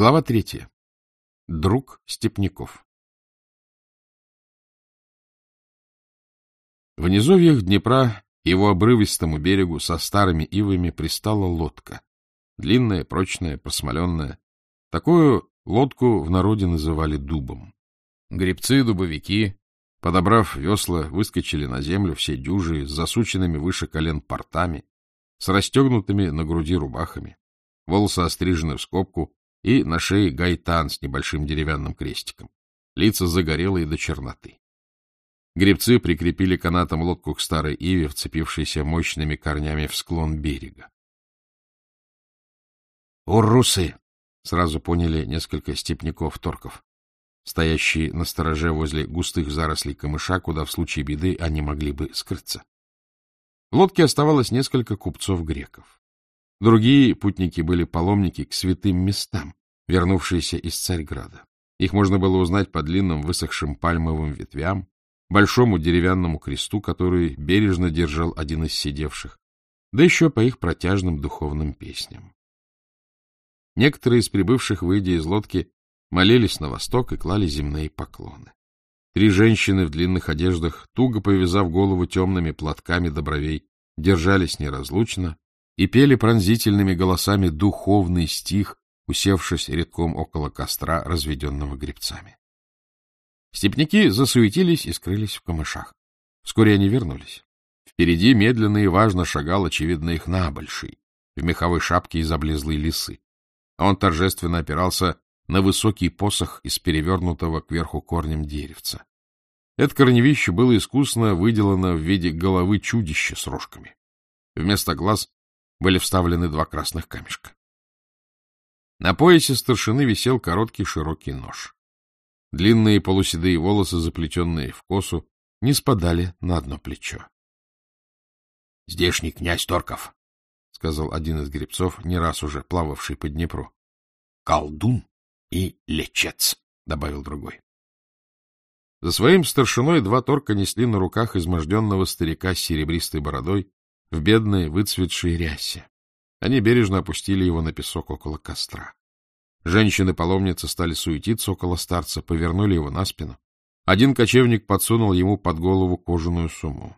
Глава третья. Друг Степняков. В низовьях Днепра его обрывистому берегу со старыми ивами пристала лодка. Длинная, прочная, просмоленная. Такую лодку в народе называли дубом. Гребцы, дубовики, подобрав весла, выскочили на землю все дюжи с засученными выше колен портами, с расстегнутыми на груди рубахами. Волосы острижены в скобку, и на шее гайтан с небольшим деревянным крестиком. Лица загорелые до черноты. Гребцы прикрепили канатом лодку к старой иве, вцепившейся мощными корнями в склон берега. «Уррусы!» — сразу поняли несколько степняков-торков, стоящие на стороже возле густых зарослей камыша, куда в случае беды они могли бы скрыться. В лодке оставалось несколько купцов-греков. Другие путники были паломники к святым местам, вернувшиеся из Царьграда. Их можно было узнать по длинным высохшим пальмовым ветвям, большому деревянному кресту, который бережно держал один из сидевших, да еще по их протяжным духовным песням. Некоторые из прибывших, выйдя из лодки, молились на восток и клали земные поклоны. Три женщины в длинных одеждах, туго повязав голову темными платками до бровей, держались неразлучно и пели пронзительными голосами духовный стих, усевшись редком около костра, разведенного гребцами. Степняки засуетились и скрылись в камышах. Вскоре они вернулись. Впереди медленно и важно шагал, очевидно, их набольший, в меховой шапке из облезлой лисы. Он торжественно опирался на высокий посох из перевернутого кверху корнем деревца. Это корневище было искусно выделано в виде головы чудища с рожками. Вместо глаз были вставлены два красных камешка. На поясе старшины висел короткий широкий нож. Длинные полуседые волосы, заплетенные в косу, не спадали на одно плечо. — Здешний князь Торков, — сказал один из гребцов, не раз уже плававший по Днепру. — Колдун и лечец, — добавил другой. За своим старшиной два торка несли на руках изможденного старика с серебристой бородой в бедной выцветшей рясе. Они бережно опустили его на песок около костра. Женщины-паломницы стали суетиться около старца, повернули его на спину. Один кочевник подсунул ему под голову кожаную сумму.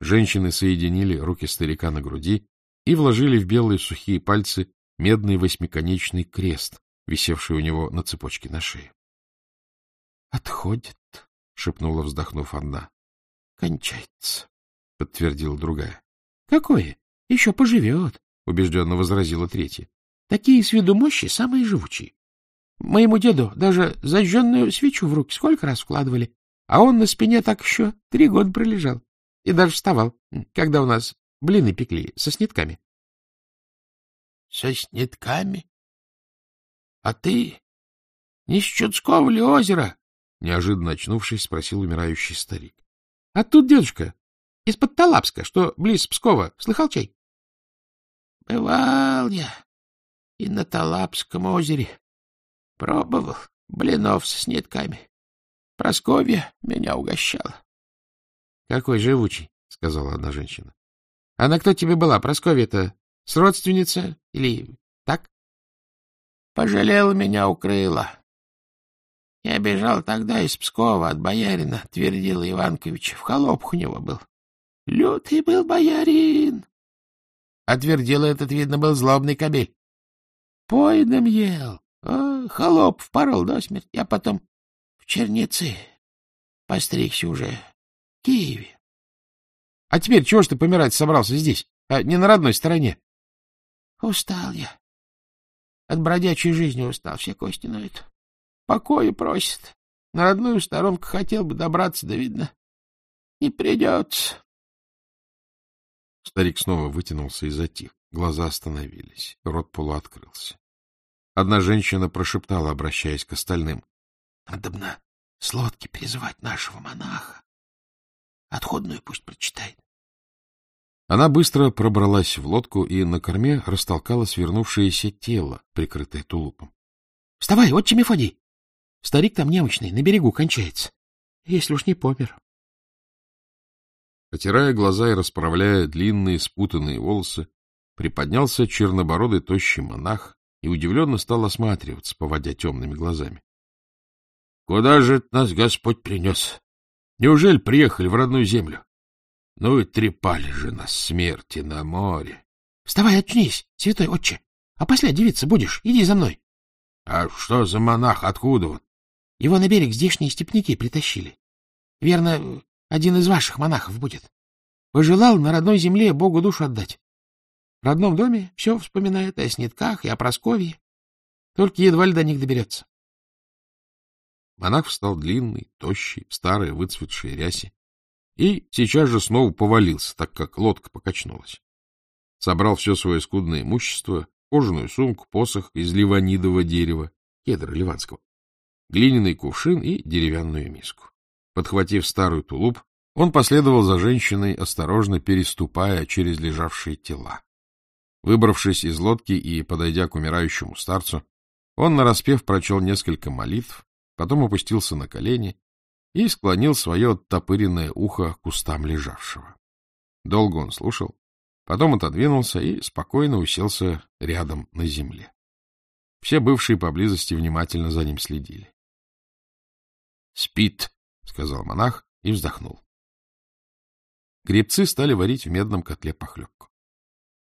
Женщины соединили руки старика на груди и вложили в белые сухие пальцы медный восьмиконечный крест, висевший у него на цепочке на шее. — Отходит, — шепнула, вздохнув одна. — Кончается, — подтвердила другая. — Какое? Еще поживет, — убежденно возразила третья. — Такие с виду мощи самые живучие. Моему деду даже зажженную свечу в руки сколько раз вкладывали, а он на спине так еще три года пролежал и даже вставал, когда у нас блины пекли со снитками. — Со снитками? А ты не с Чудского ли озера? — неожиданно очнувшись, спросил умирающий старик. — А тут, дедушка, из-под Талапска, что близ Пскова. Слыхал чай? — Бывал я и на Талапском озере. Пробовал блинов с нитками. Просковья меня угощала. — Какой живучий, — сказала одна женщина. — Она кто тебе была, Просковья-то? С родственница или так? — Пожалела меня, укрыла. Я бежал тогда из Пскова от боярина, твердила Иванкович. В холопах у него был. Лютый был боярин. Отвердил этот, видно, был злобный кобель. Поедом ел. О, холоп впорол до смерти. Я потом в Черницы постригся уже. В Киеве. А теперь чего ж ты помирать собрался здесь, а не на родной стороне? Устал я. От бродячей жизни устал, все кости ноют. Покоя просит. На родную сторонку хотел бы добраться, да, видно, не придется. Старик снова вытянулся и затих. Глаза остановились, рот полуоткрылся. Одна женщина прошептала, обращаясь к остальным. — Надобно с лодки призывать нашего монаха. Отходную пусть прочитает. Она быстро пробралась в лодку и на корме растолкала свернувшееся тело, прикрытое тулупом. — Вставай, отче Мефодий! Старик там немощный, на берегу кончается. Если уж не помер. Потирая глаза и расправляя длинные спутанные волосы, приподнялся чернобородый тощий монах и удивленно стал осматриваться, поводя темными глазами. — Куда же нас Господь принес? Неужели приехали в родную землю? Ну и трепали же нас смерти на море. — Вставай, очнись, святой отче. А после девица будешь, иди за мной. — А что за монах, откуда он? — Его на берег здешние степняки притащили. Верно, один из ваших монахов будет. Пожелал на родной земле Богу душу отдать. В родном доме все вспоминает о снитках и о Прасковье. Только едва ли до них доберется. Монах встал длинный, тощий, в старой выцветшей рясе и сейчас же снова повалился, так как лодка покачнулась. Собрал все свое скудное имущество, кожаную сумку, посох из ливанидового дерева, кедра ливанского, глиняный кувшин и деревянную миску. Подхватив старый тулуп, он последовал за женщиной, осторожно переступая через лежавшие тела. Выбравшись из лодки и подойдя к умирающему старцу, он нараспев прочел несколько молитв, потом опустился на колени и склонил свое оттопыренное ухо к кустам лежавшего. Долго он слушал, потом отодвинулся и спокойно уселся рядом на земле. Все бывшие поблизости внимательно за ним следили. — Спит, — сказал монах и вздохнул. Гребцы стали варить в медном котле похлебку.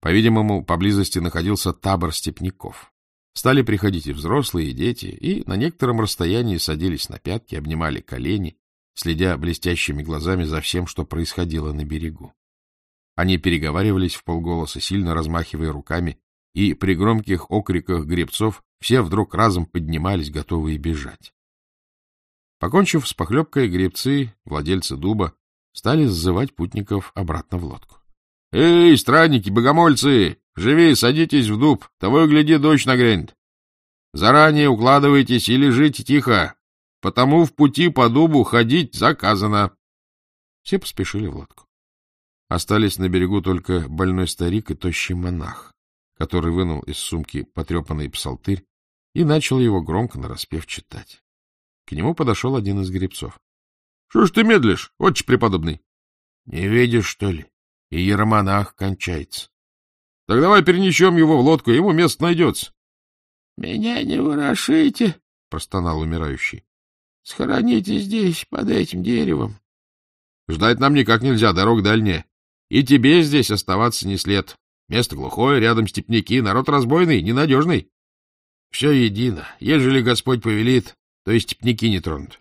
По-видимому, поблизости находился табор степняков. Стали приходить и взрослые, и дети, и на некотором расстоянии садились на пятки, обнимали колени, следя блестящими глазами за всем, что происходило на берегу. Они переговаривались в полголоса, сильно размахивая руками, и при громких окриках гребцов все вдруг разом поднимались, готовые бежать. Покончив с похлебкой, гребцы, владельцы дуба, стали сзывать путников обратно в лодку. — Эй, странники, богомольцы! Живи, садитесь в дуб, того и гляди, дождь нагрянет. Заранее укладывайтесь и лежите тихо, потому в пути по дубу ходить заказано. Все поспешили в лодку. Остались на берегу только больной старик и тощий монах, который вынул из сумки потрепанный псалтырь и начал его громко нараспев читать. К нему подошел один из гребцов. — Что ж ты медлишь, отче преподобный? — Не видишь, что ли? И Ермонах кончается. — Так давай перенесем его в лодку, ему место найдется. — Меня не ворошите, — простонал умирающий. — Схороните здесь, под этим деревом. — Ждать нам никак нельзя, дорога дальняя. И тебе здесь оставаться не след. Место глухое, рядом степняки, народ разбойный, ненадежный. Все едино. Ежели Господь повелит, то есть степняки не тронут.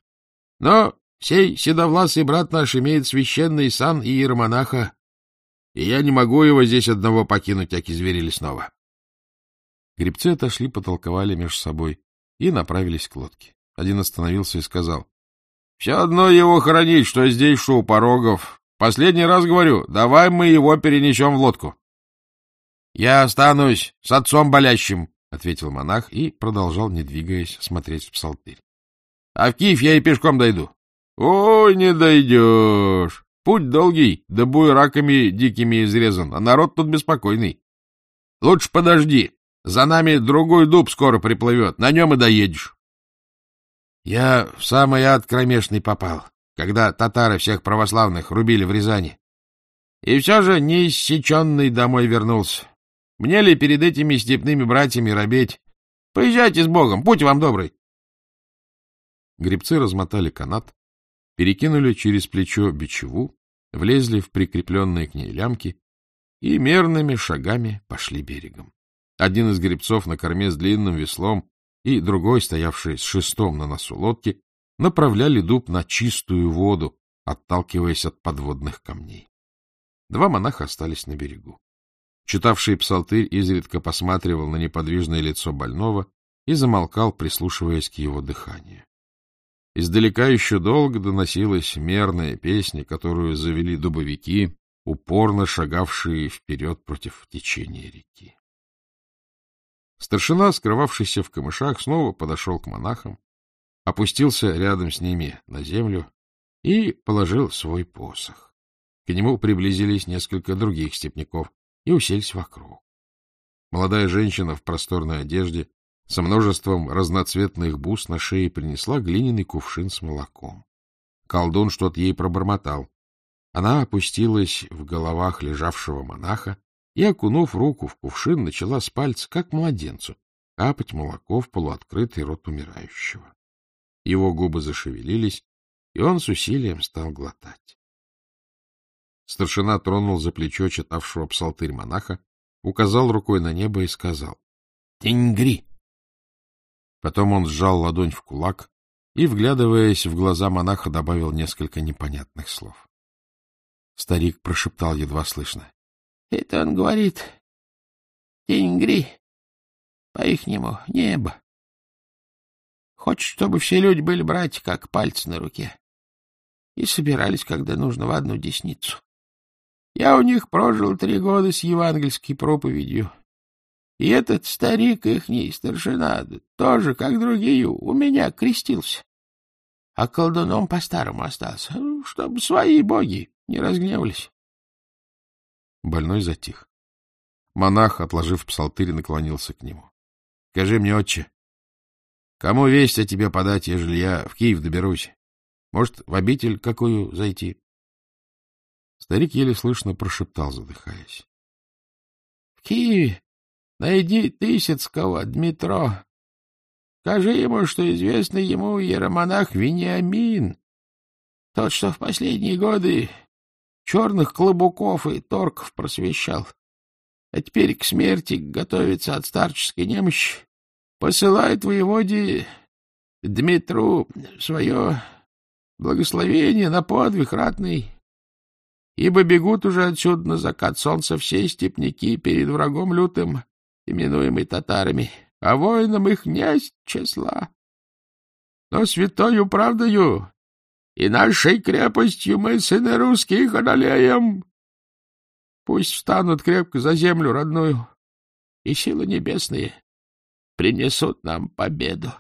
Но сей седовласый брат наш имеет священный сан и иеромонаха, и я не могу его здесь одного покинуть, аки звери лесного. Гребцы отошли, потолковали между собой и направились к лодке. Один остановился и сказал. — Все одно его хоронить, что здесь, что у порогов. Последний раз говорю, давай мы его перенесем в лодку. — Я останусь с отцом болящим, — ответил монах и продолжал, не двигаясь, смотреть в псалтырь. А в Киев я и пешком дойду. Ой, не дойдешь. Путь долгий, да буераками дикими изрезан, а народ тут беспокойный. Лучше подожди, за нами другой дуб скоро приплывет, на нем и доедешь. Я в самый ад кромешный попал, когда татары всех православных рубили в Рязани. И все же неиссеченный домой вернулся. Мне ли перед этими степными братьями робеть? Поезжайте с Богом, путь вам добрый. Гребцы размотали канат, перекинули через плечо бичеву, влезли в прикрепленные к ней лямки и мерными шагами пошли берегом. Один из гребцов на корме с длинным веслом и другой, стоявший с шестом на носу лодки, направляли дуб на чистую воду, отталкиваясь от подводных камней. Два монаха остались на берегу. Читавший псалтырь изредка посматривал на неподвижное лицо больного и замолкал, прислушиваясь к его дыханию. Издалека еще долго доносилась мерная песня, которую завели дубовики, упорно шагавшие вперед против течения реки. Старшина, скрывавшийся в камышах, снова подошел к монахам, опустился рядом с ними на землю и положил свой посох. К нему приблизились несколько других степняков и уселись вокруг. Молодая женщина в просторной одежде со множеством разноцветных бус на шее принесла глиняный кувшин с молоком. Колдун что-то ей пробормотал. Она опустилась в головах лежавшего монаха и, окунув руку в кувшин, начала с пальца, как младенцу, капать молоко в полуоткрытый рот умирающего. Его губы зашевелились, и он с усилием стал глотать. Старшина тронул за плечо читавшего псалтырь монаха, указал рукой на небо и сказал «Тенгри!». Потом он сжал ладонь в кулак и, вглядываясь в глаза монаха, добавил несколько непонятных слов. Старик прошептал едва слышно. — Это он говорит. Тенгри. По-ихнему небо. Хочет, чтобы все люди были братья, как пальцы на руке. И собирались, когда нужно, в одну десницу. Я у них прожил три года с евангельской проповедью. И этот старик ихний старшина тоже, как другие, у меня крестился. А колдуном по-старому остался, чтобы свои боги не разгневались. Больной затих. Монах, отложив псалтырь, наклонился к нему. — Скажи мне, отче, кому весть о тебе подать, ежели я в Киев доберусь? Может, в обитель какую зайти? Старик еле слышно прошептал, задыхаясь. — В Киеве найди Тысяцкого, Дмитро. Скажи ему, что известный ему иеромонах Вениамин, тот, что в последние годы черных клобуков и торков просвещал, а теперь к смерти готовится от старческой немощи, посылает воеводе Дмитру свое благословение на подвиг ратный, ибо бегут уже отсюда на закат солнца все степняки перед врагом лютым, именуемый татарами, а воинам их не числа. Но святою правдою и нашей крепостью мы, сыны русских, одолеем. Пусть встанут крепко за землю родную, и силы небесные принесут нам победу.